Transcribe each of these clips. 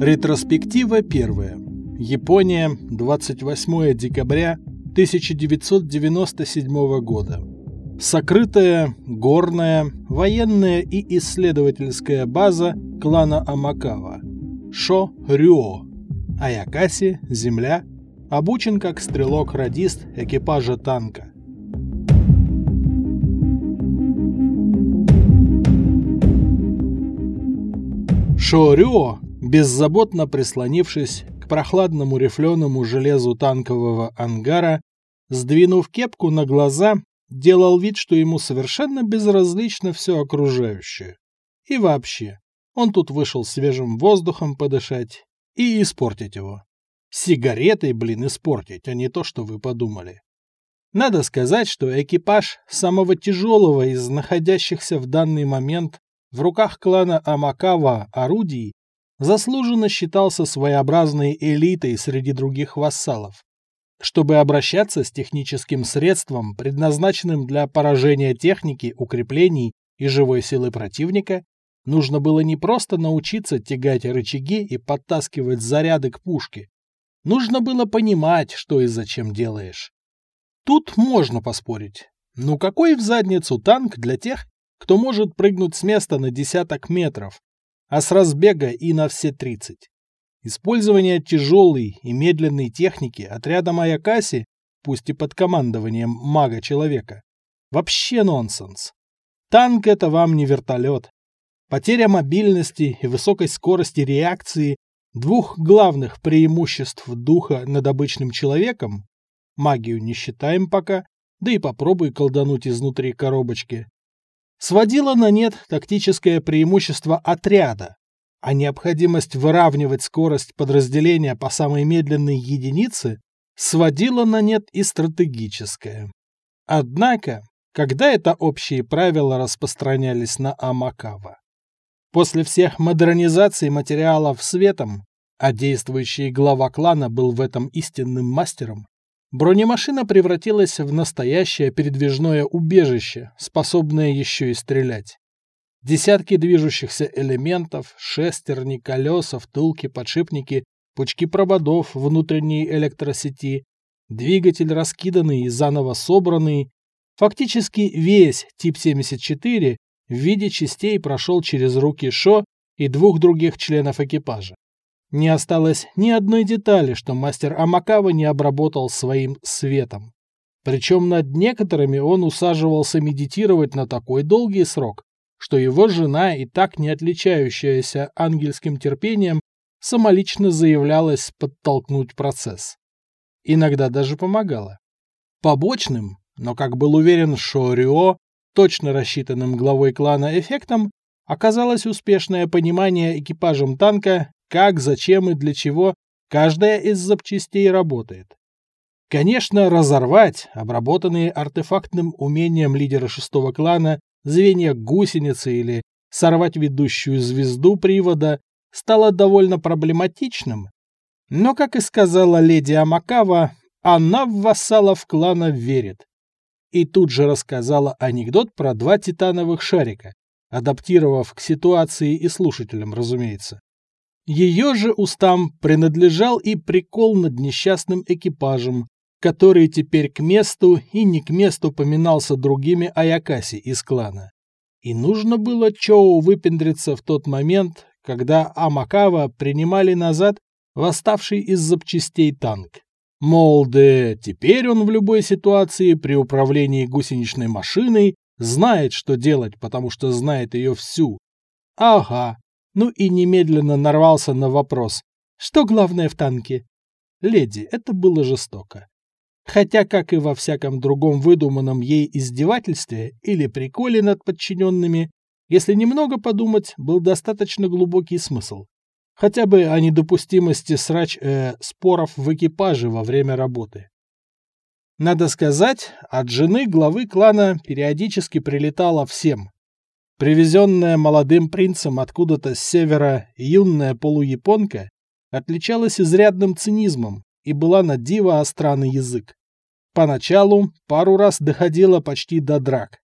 Ретроспектива первая. Япония, 28 декабря 1997 года. Сокрытая, горная, военная и исследовательская база клана Амакава. Шо-Рюо. Аякаси, земля. Обучен как стрелок-радист экипажа танка. Шо-Рюо, беззаботно прислонившись к прохладному рифленому железу танкового ангара, сдвинув кепку на глаза, делал вид, что ему совершенно безразлично все окружающее. И вообще, он тут вышел свежим воздухом подышать и испортить его. Сигаретой, блин, испортить, а не то, что вы подумали. Надо сказать, что экипаж самого тяжелого из находящихся в данный момент в руках клана Амакава орудий заслуженно считался своеобразной элитой среди других вассалов. Чтобы обращаться с техническим средством, предназначенным для поражения техники, укреплений и живой силы противника, нужно было не просто научиться тягать рычаги и подтаскивать заряды к пушке. Нужно было понимать, что и зачем делаешь. Тут можно поспорить. Ну какой в задницу танк для тех, кто может прыгнуть с места на десяток метров, а с разбега и на все 30? Использование тяжелой и медленной техники отряда Маякаси, пусть и под командованием мага-человека, вообще нонсенс. Танк — это вам не вертолет. Потеря мобильности и высокой скорости реакции двух главных преимуществ духа над обычным человеком, магию не считаем пока, да и попробуй колдануть изнутри коробочки, сводила на нет тактическое преимущество отряда, а необходимость выравнивать скорость подразделения по самой медленной единице сводила на нет и стратегическое. Однако, когда это общие правила распространялись на Амакава? После всех модернизаций материалов светом, а действующий глава клана был в этом истинным мастером, бронемашина превратилась в настоящее передвижное убежище, способное еще и стрелять. Десятки движущихся элементов, шестерни, колеса, втулки, подшипники, пучки проводов внутренней электросети, двигатель раскиданный и заново собранный. Фактически весь тип 74 в виде частей прошел через руки Шо и двух других членов экипажа. Не осталось ни одной детали, что мастер Амакава не обработал своим светом. Причем над некоторыми он усаживался медитировать на такой долгий срок, что его жена, и так не отличающаяся ангельским терпением, самолично заявлялась подтолкнуть процесс. Иногда даже помогала. Побочным, но, как был уверен Шорио, точно рассчитанным главой клана эффектом, оказалось успешное понимание экипажем танка, как, зачем и для чего каждая из запчастей работает. Конечно, разорвать обработанные артефактным умением лидера шестого клана звенья гусеницы или сорвать ведущую звезду привода стало довольно проблематичным, но, как и сказала леди Амакава, она в вассалов клана верит. И тут же рассказала анекдот про два титановых шарика, адаптировав к ситуации и слушателям, разумеется. Ее же устам принадлежал и прикол над несчастным экипажем, который теперь к месту и не к месту поминался другими Аякаси из клана. И нужно было Чоу выпендриться в тот момент, когда Амакава принимали назад восставший из запчастей танк. Мол, да теперь он в любой ситуации при управлении гусеничной машиной знает, что делать, потому что знает ее всю. Ага, ну и немедленно нарвался на вопрос. Что главное в танке? Леди, это было жестоко. Хотя, как и во всяком другом выдуманном ей издевательстве или приколе над подчиненными, если немного подумать, был достаточно глубокий смысл. Хотя бы о недопустимости срач э, споров в экипаже во время работы. Надо сказать, от жены главы клана периодически прилетало всем. Привезенная молодым принцем откуда-то с севера юная полуяпонка отличалась изрядным цинизмом и была на диво остра язык. Поначалу пару раз доходило почти до драк.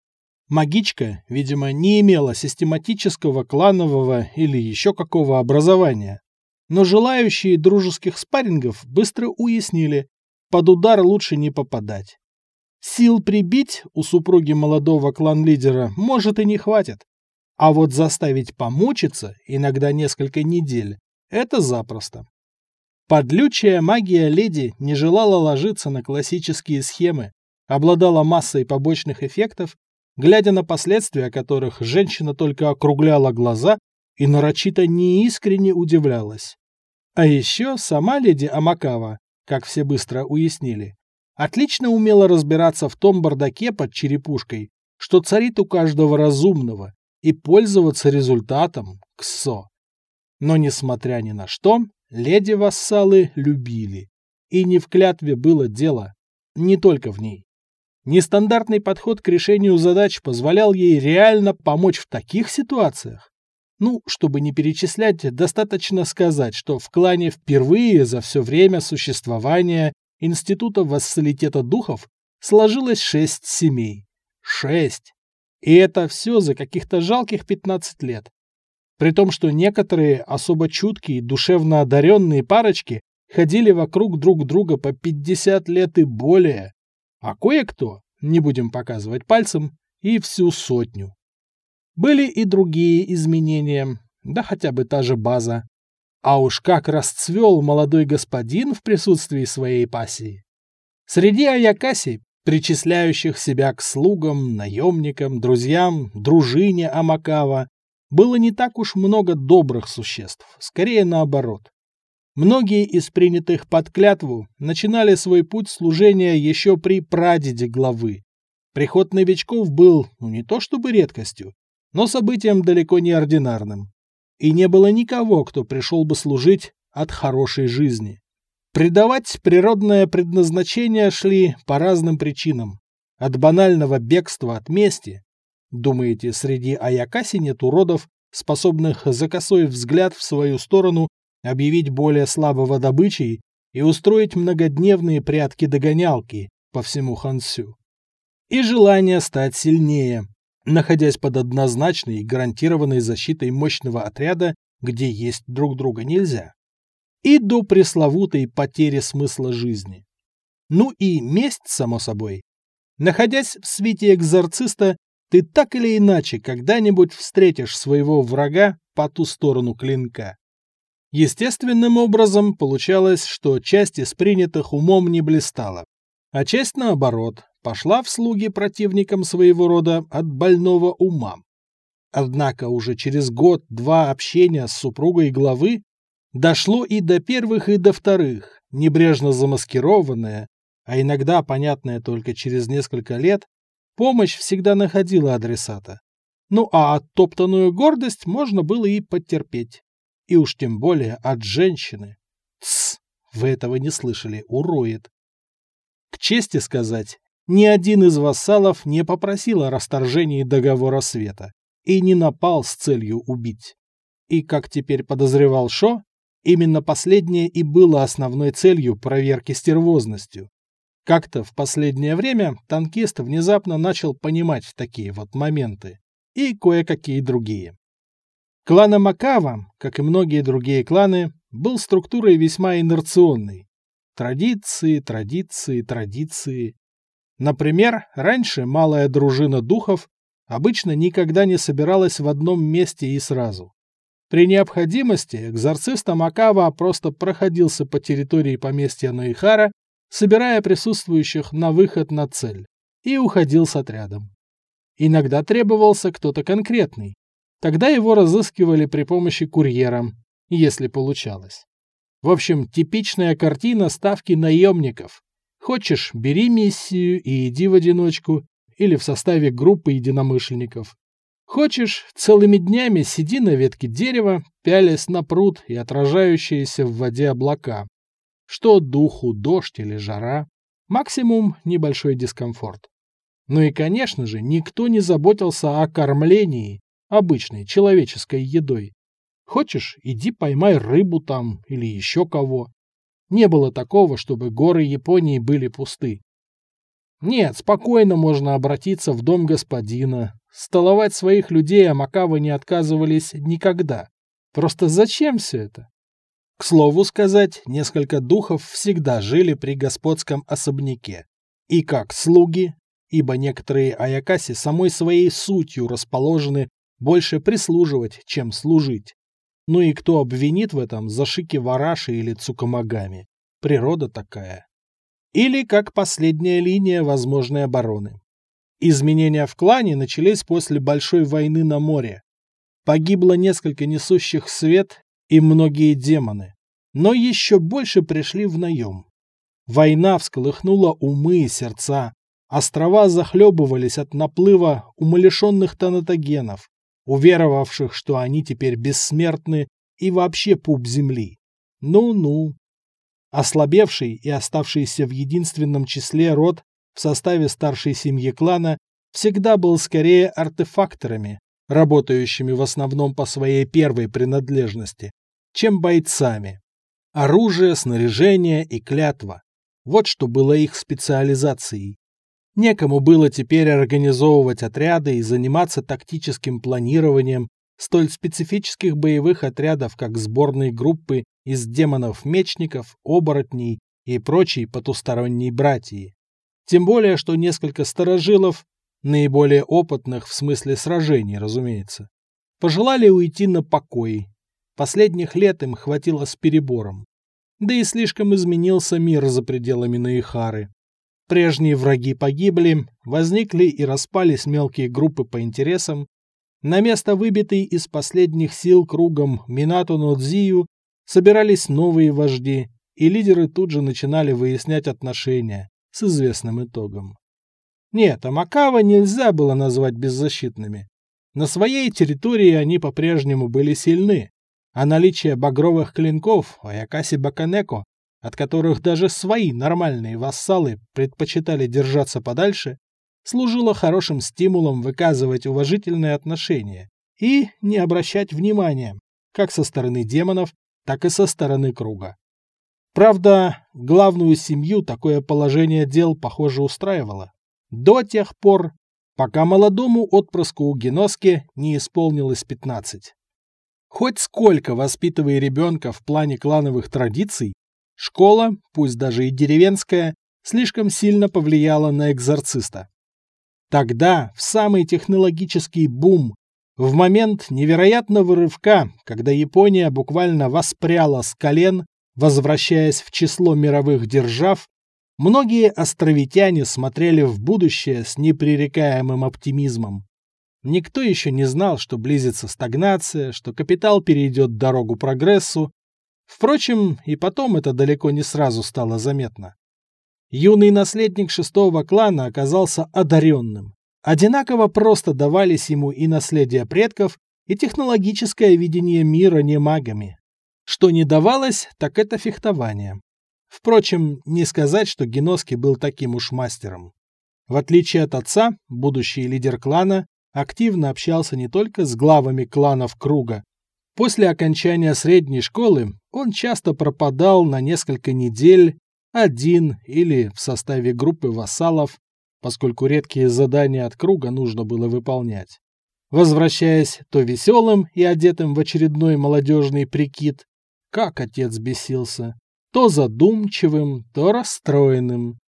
Магичка, видимо, не имела систематического кланового или еще какого образования. Но желающие дружеских спаррингов быстро уяснили, под удар лучше не попадать. Сил прибить у супруги молодого клан-лидера может и не хватит. А вот заставить помучиться, иногда несколько недель, это запросто. Подлючая магия леди не желала ложиться на классические схемы, обладала массой побочных эффектов, глядя на последствия которых женщина только округляла глаза и нарочито неискренне удивлялась. А еще сама леди Амакава, как все быстро уяснили, отлично умела разбираться в том бардаке под черепушкой, что царит у каждого разумного, и пользоваться результатом КСО. Но, несмотря ни на что, леди-вассалы любили. И не в клятве было дело, не только в ней. Нестандартный подход к решению задач позволял ей реально помочь в таких ситуациях. Ну, чтобы не перечислять, достаточно сказать, что в клане впервые за все время существования Института вассалитета духов сложилось шесть семей. Шесть! И это все за каких-то жалких 15 лет. При том, что некоторые особо чуткие, душевно одаренные парочки ходили вокруг друг друга по 50 лет и более, а кое-кто, не будем показывать пальцем, и всю сотню. Были и другие изменения, да хотя бы та же база. А уж как расцвел молодой господин в присутствии своей пассии. Среди Аякаси, причисляющих себя к слугам, наемникам, друзьям, дружине Амакава, было не так уж много добрых существ, скорее наоборот. Многие из принятых под клятву начинали свой путь служения еще при прадеде главы. Приход новичков был, ну не то чтобы редкостью, но событием далеко не ординарным и не было никого, кто пришел бы служить от хорошей жизни. Предавать природное предназначение шли по разным причинам. От банального бегства от мести. Думаете, среди Аякаси нет уродов, способных за косой взгляд в свою сторону объявить более слабого добычей и устроить многодневные прятки-догонялки по всему Хансю? И желание стать сильнее, находясь под однозначной и гарантированной защитой мощного отряда, где есть друг друга нельзя, и до пресловутой потери смысла жизни. Ну и месть, само собой. Находясь в свете экзорциста, ты так или иначе когда-нибудь встретишь своего врага по ту сторону клинка. Естественным образом получалось, что часть из принятых умом не блистала, а часть, наоборот, пошла в слуги противникам своего рода от больного ума. Однако уже через год-два общения с супругой главы дошло и до первых, и до вторых, небрежно замаскированная, а иногда понятная только через несколько лет, помощь всегда находила адресата. Ну а оттоптанную гордость можно было и потерпеть. И уж тем более от женщины. Тсс, вы этого не слышали, уроет. К чести сказать, ни один из вассалов не попросил о расторжении договора света и не напал с целью убить. И, как теперь подозревал Шо, именно последнее и было основной целью проверки стервозностью. Как-то в последнее время танкист внезапно начал понимать такие вот моменты и кое-какие другие. Клан Макава, как и многие другие кланы, был структурой весьма инерционной. Традиции, традиции, традиции. Например, раньше малая дружина духов обычно никогда не собиралась в одном месте и сразу. При необходимости экзорцист Амакава просто проходился по территории поместья Наихара, собирая присутствующих на выход на цель, и уходил с отрядом. Иногда требовался кто-то конкретный. Тогда его разыскивали при помощи курьера, если получалось. В общем, типичная картина ставки наемников, Хочешь, бери миссию и иди в одиночку или в составе группы единомышленников. Хочешь, целыми днями сиди на ветке дерева, пялясь на пруд и отражающиеся в воде облака. Что духу, дождь или жара. Максимум небольшой дискомфорт. Ну и, конечно же, никто не заботился о кормлении обычной человеческой едой. Хочешь, иди поймай рыбу там или еще кого. Не было такого, чтобы горы Японии были пусты. Нет, спокойно можно обратиться в дом господина. Столовать своих людей Амакавы не отказывались никогда. Просто зачем все это? К слову сказать, несколько духов всегда жили при господском особняке. И как слуги, ибо некоторые аякаси самой своей сутью расположены больше прислуживать, чем служить. Ну и кто обвинит в этом Зашики Вараши или Цукамагами? Природа такая. Или как последняя линия возможной обороны. Изменения в клане начались после Большой войны на море. Погибло несколько несущих свет и многие демоны. Но еще больше пришли в наем. Война всколыхнула умы и сердца. Острова захлебывались от наплыва умалишенных тонатогенов, уверовавших, что они теперь бессмертны и вообще пуп земли. Ну-ну. Ослабевший и оставшийся в единственном числе род в составе старшей семьи клана всегда был скорее артефакторами, работающими в основном по своей первой принадлежности, чем бойцами. Оружие, снаряжение и клятва. Вот что было их специализацией. Некому было теперь организовывать отряды и заниматься тактическим планированием столь специфических боевых отрядов, как сборные группы из демонов-мечников, оборотней и прочей потусторонней братьи. Тем более, что несколько старожилов, наиболее опытных в смысле сражений, разумеется, пожелали уйти на покой. Последних лет им хватило с перебором. Да и слишком изменился мир за пределами Наихары. Прежние враги погибли, возникли и распались мелкие группы по интересам. На место выбитой из последних сил кругом Минато Нодзию собирались новые вожди, и лидеры тут же начинали выяснять отношения с известным итогом. Нет, Амакава нельзя было назвать беззащитными. На своей территории они по-прежнему были сильны, а наличие багровых клинков Аякаси Баканеко от которых даже свои нормальные вассалы предпочитали держаться подальше, служило хорошим стимулом выказывать уважительные отношения и не обращать внимания как со стороны демонов, так и со стороны круга. Правда, главную семью такое положение дел, похоже, устраивало. До тех пор, пока молодому отпрыску Геноске не исполнилось 15. Хоть сколько воспитывая ребенка в плане клановых традиций, Школа, пусть даже и деревенская, слишком сильно повлияла на экзорциста. Тогда, в самый технологический бум, в момент невероятного рывка, когда Япония буквально воспряла с колен, возвращаясь в число мировых держав, многие островитяне смотрели в будущее с непререкаемым оптимизмом. Никто еще не знал, что близится стагнация, что капитал перейдет дорогу прогрессу, Впрочем, и потом это далеко не сразу стало заметно. Юный наследник шестого клана оказался одаренным. Одинаково просто давались ему и наследие предков, и технологическое видение мира не магами. Что не давалось, так это фехтование. Впрочем, не сказать, что Геноски был таким уж мастером. В отличие от отца, будущий лидер клана активно общался не только с главами кланов круга. После окончания средней школы он часто пропадал на несколько недель, один или в составе группы вассалов, поскольку редкие задания от круга нужно было выполнять. Возвращаясь то веселым и одетым в очередной молодежный прикид, как отец бесился, то задумчивым, то расстроенным.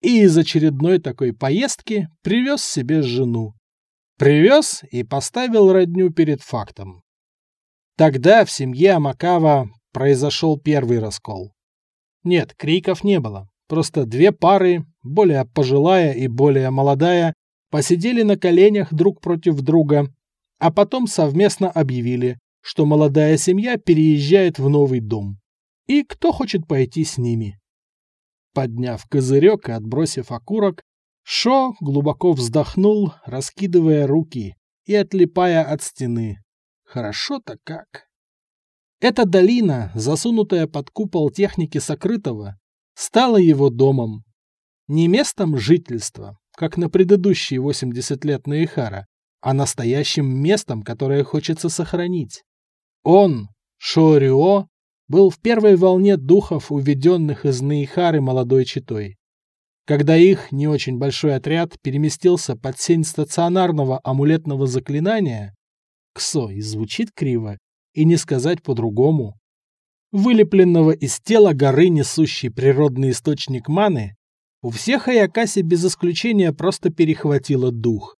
И из очередной такой поездки привез себе жену. Привез и поставил родню перед фактом. Тогда в семье Амакава произошел первый раскол. Нет, криков не было. Просто две пары, более пожилая и более молодая, посидели на коленях друг против друга, а потом совместно объявили, что молодая семья переезжает в новый дом. И кто хочет пойти с ними? Подняв козырек и отбросив окурок, Шо глубоко вздохнул, раскидывая руки и отлипая от стены. Хорошо-то как. Эта долина, засунутая под купол техники сокрытого, стала его домом. Не местом жительства, как на предыдущие 80 лет Наихара, а настоящим местом, которое хочется сохранить. Он, Шорио, был в первой волне духов, уведенных из Наихары молодой читой. Когда их не очень большой отряд переместился под сень стационарного амулетного заклинания, И звучит криво, и не сказать по-другому. вылепленного из тела горы, несущий природный источник маны, у всех Аякаси без исключения просто перехватило дух.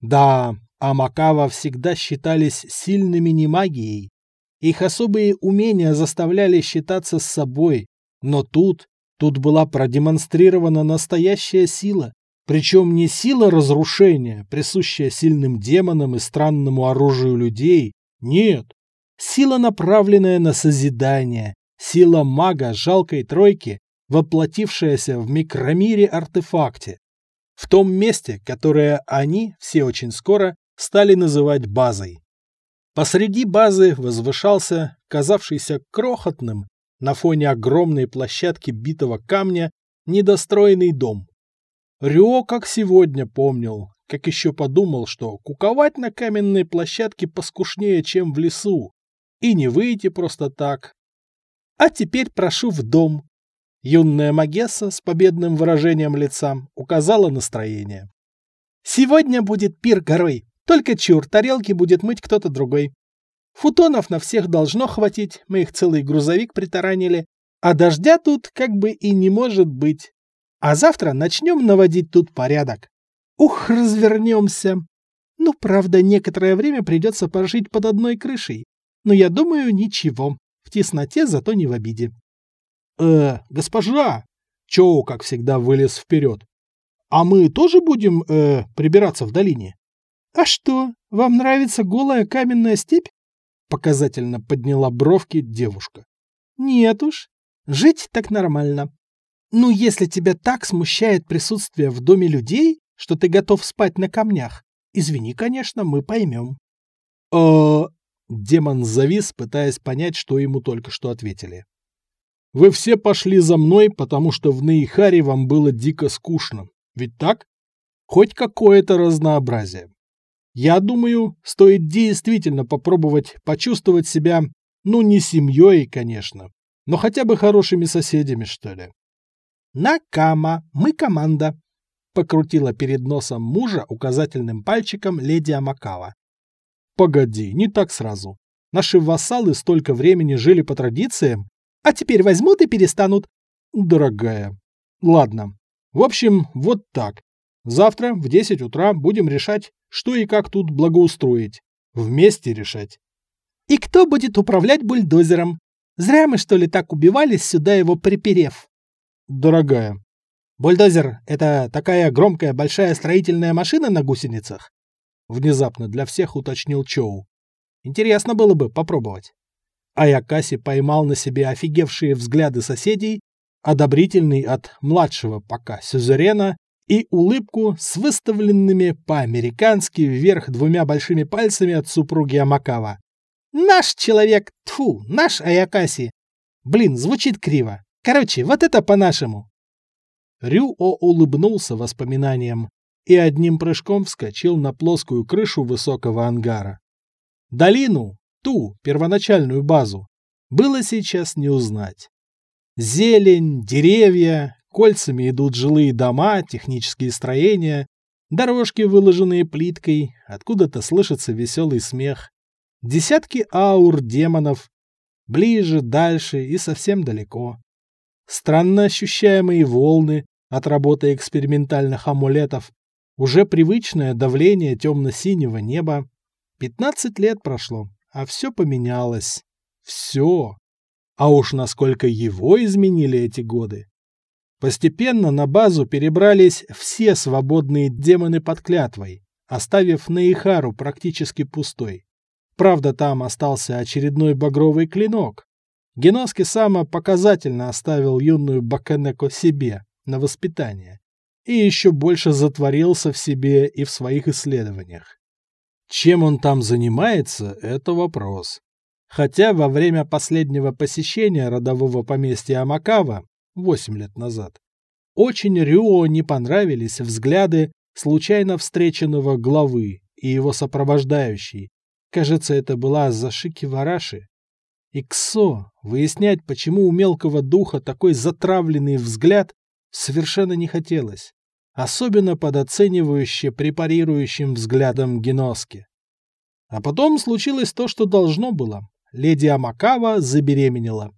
Да, Амакава всегда считались сильными не магией. Их особые умения заставляли считаться с собой, но тут, тут была продемонстрирована настоящая сила, причем не сила разрушения, присущая сильным демонам и странному оружию людей, нет. Сила, направленная на созидание, сила мага жалкой тройки, воплотившаяся в микромире-артефакте. В том месте, которое они, все очень скоро, стали называть базой. Посреди базы возвышался, казавшийся крохотным, на фоне огромной площадки битого камня, недостроенный дом. Рюо как сегодня помнил, как еще подумал, что куковать на каменной площадке поскушнее, чем в лесу, и не выйти просто так. А теперь прошу в дом. Юная Магесса с победным выражением лица указала настроение. Сегодня будет пир горой, только чур, тарелки будет мыть кто-то другой. Футонов на всех должно хватить, мы их целый грузовик притаранили, а дождя тут как бы и не может быть. А завтра начнем наводить тут порядок. Ух, развернемся. Ну, правда, некоторое время придется пожить под одной крышей. Но я думаю, ничего. В тесноте, зато не в обиде. Э, госпожа! Чоу, как всегда, вылез вперед. А мы тоже будем, э, прибираться в долине? А что, вам нравится голая каменная степь? Показательно подняла бровки девушка. Нет уж, жить так нормально. Ну, если тебя так смущает присутствие в доме людей, что ты готов спать на камнях, извини, конечно, мы поймем. э Демон завис, пытаясь понять, что ему только что ответили. Вы все пошли за мной, потому что в Наихаре вам было дико скучно. Ведь так? Хоть какое-то разнообразие. Я думаю, стоит действительно попробовать почувствовать себя, ну, не семьей, конечно, но хотя бы хорошими соседями, что ли. «Накама, мы команда», — покрутила перед носом мужа указательным пальчиком леди Амакава. «Погоди, не так сразу. Наши вассалы столько времени жили по традициям, а теперь возьмут и перестанут». «Дорогая. Ладно. В общем, вот так. Завтра в 10 утра будем решать, что и как тут благоустроить. Вместе решать». «И кто будет управлять бульдозером? Зря мы, что ли, так убивались, сюда его приперев?» Дорогая. Бульдозер — это такая громкая большая строительная машина на гусеницах? Внезапно для всех уточнил Чоу. Интересно было бы попробовать. Аякаси поймал на себе офигевшие взгляды соседей, одобрительный от младшего пока сюзерена и улыбку с выставленными по-американски вверх двумя большими пальцами от супруги Амакава. «Наш человек! Тфу, наш Аякаси! Блин, звучит криво. Короче, вот это по-нашему. Рюо улыбнулся воспоминаниям и одним прыжком вскочил на плоскую крышу высокого ангара. Долину, ту, первоначальную базу, было сейчас не узнать. Зелень, деревья, кольцами идут жилые дома, технические строения, дорожки, выложенные плиткой, откуда-то слышится веселый смех. Десятки аур демонов, ближе, дальше и совсем далеко странно ощущаемые волны от работы экспериментальных амулетов, уже привычное давление темно-синего неба. Пятнадцать лет прошло, а все поменялось. Все. А уж насколько его изменили эти годы. Постепенно на базу перебрались все свободные демоны под клятвой, оставив Наихару практически пустой. Правда, там остался очередной багровый клинок, Геноски Сама показательно оставил юную Баканеко себе на воспитание и еще больше затворился в себе и в своих исследованиях. Чем он там занимается, это вопрос. Хотя во время последнего посещения родового поместья Амакава, 8 лет назад, очень Рюо не понравились взгляды случайно встреченного главы и его сопровождающей. Кажется, это была Зашики Вараши. Иксо, выяснять, почему у мелкого духа такой затравленный взгляд, совершенно не хотелось, особенно под оценивающе препарирующим взглядом Геноски. А потом случилось то, что должно было. Леди Амакава забеременела.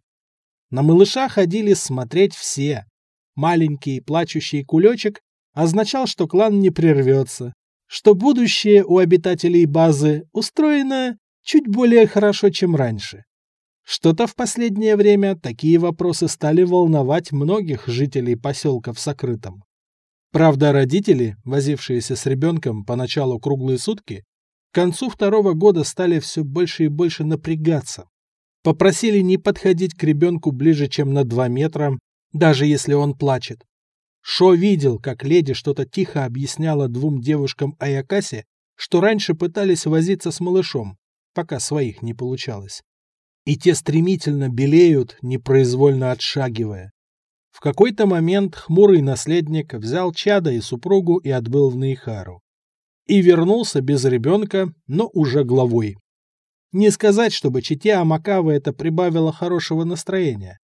На малыша ходили смотреть все. Маленький плачущий кулечек означал, что клан не прервется, что будущее у обитателей базы устроено чуть более хорошо, чем раньше. Что-то в последнее время такие вопросы стали волновать многих жителей поселка в Сокрытом. Правда, родители, возившиеся с ребенком поначалу круглые сутки, к концу второго года стали все больше и больше напрягаться. Попросили не подходить к ребенку ближе, чем на два метра, даже если он плачет. Шо видел, как леди что-то тихо объясняла двум девушкам Аякасе, что раньше пытались возиться с малышом, пока своих не получалось. И те стремительно белеют, непроизвольно отшагивая. В какой-то момент хмурый наследник взял чада и супругу и отбыл в Нейхару. И вернулся без ребенка, но уже главой. Не сказать, чтобы чите Амакавы это прибавило хорошего настроения.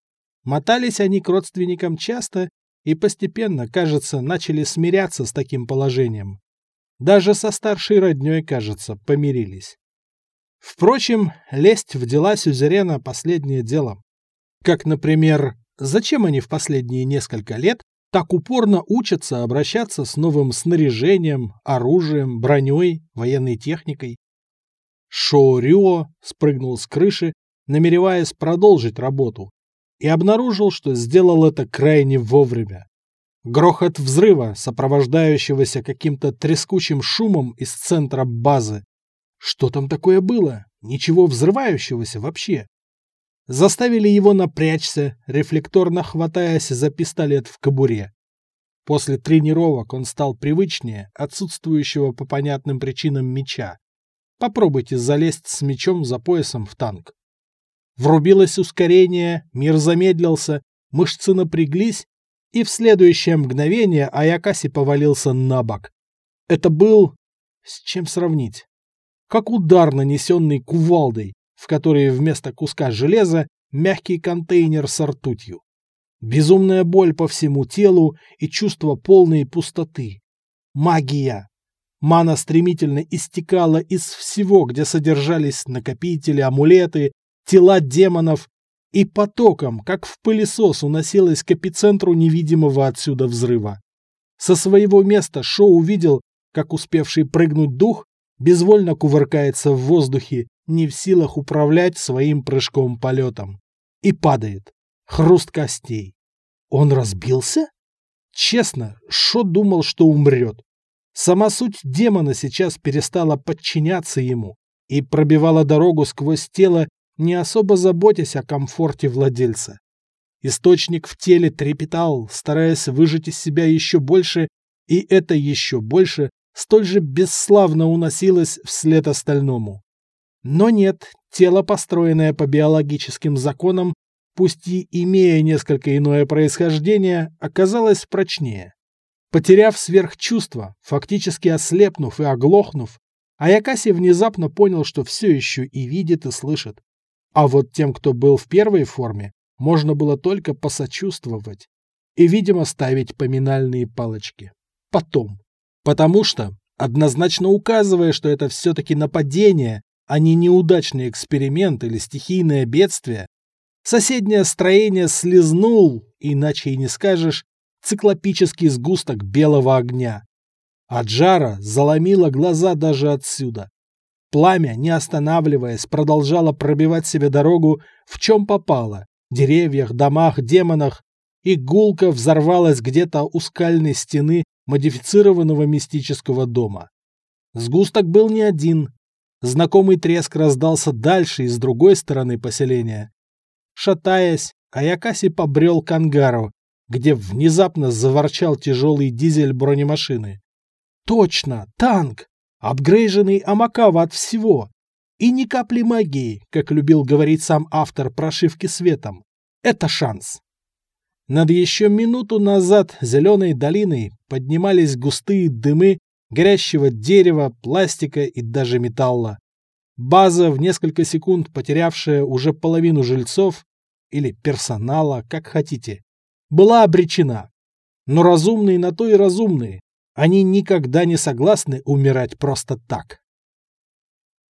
Мотались они к родственникам часто и постепенно, кажется, начали смиряться с таким положением. Даже со старшей родней, кажется, помирились. Впрочем, лезть в дела Сюзерена – последнее дело. Как, например, Зачем они в последние несколько лет так упорно учатся обращаться с новым снаряжением, оружием, броней, военной техникой? Шоу спрыгнул с крыши, намереваясь продолжить работу, и обнаружил, что сделал это крайне вовремя. Грохот взрыва, сопровождающегося каким-то трескучим шумом из центра базы. Что там такое было? Ничего взрывающегося вообще заставили его напрячься, рефлекторно хватаясь за пистолет в кобуре. После тренировок он стал привычнее отсутствующего по понятным причинам меча. Попробуйте залезть с мечом за поясом в танк. Врубилось ускорение, мир замедлился, мышцы напряглись, и в следующее мгновение Аякаси повалился на бок. Это был... С чем сравнить? Как удар, нанесенный кувалдой в которой вместо куска железа мягкий контейнер с ртутью. Безумная боль по всему телу и чувство полной пустоты. Магия! Мана стремительно истекала из всего, где содержались накопители, амулеты, тела демонов, и потоком, как в пылесос, уносилась к эпицентру невидимого отсюда взрыва. Со своего места Шоу увидел, как успевший прыгнуть дух безвольно кувыркается в воздухе не в силах управлять своим прыжком-полетом. И падает. Хруст костей. Он разбился? Честно, Шо думал, что умрет. Сама суть демона сейчас перестала подчиняться ему и пробивала дорогу сквозь тело, не особо заботясь о комфорте владельца. Источник в теле трепетал, стараясь выжать из себя еще больше, и это еще больше столь же бесславно уносилось вслед остальному. Но нет, тело, построенное по биологическим законам, пусть и имея несколько иное происхождение, оказалось прочнее. Потеряв сверхчувство, фактически ослепнув и оглохнув, Аякаси внезапно понял, что все еще и видит, и слышит. А вот тем, кто был в первой форме, можно было только посочувствовать и, видимо, ставить поминальные палочки. Потом. Потому что, однозначно указывая, что это все-таки нападение, а не неудачный эксперимент или стихийное бедствие, соседнее строение слезнул, иначе и не скажешь, циклопический сгусток белого огня. От жара заломило глаза даже отсюда. Пламя, не останавливаясь, продолжало пробивать себе дорогу в чем попало – деревьях, домах, демонах, и гулко взорвалась где-то у скальной стены модифицированного мистического дома. Сгусток был не один, Знакомый треск раздался дальше и с другой стороны поселения. Шатаясь, Аякаси побрел к ангару, где внезапно заворчал тяжелый дизель бронемашины. Точно, танк! Апгрейженный Амакава от всего! И ни капли магии, как любил говорить сам автор прошивки светом. Это шанс. Над еще минуту назад зеленой долиной поднимались густые дымы горящего дерева, пластика и даже металла. База, в несколько секунд потерявшая уже половину жильцов, или персонала, как хотите, была обречена. Но разумные на то и разумные. Они никогда не согласны умирать просто так.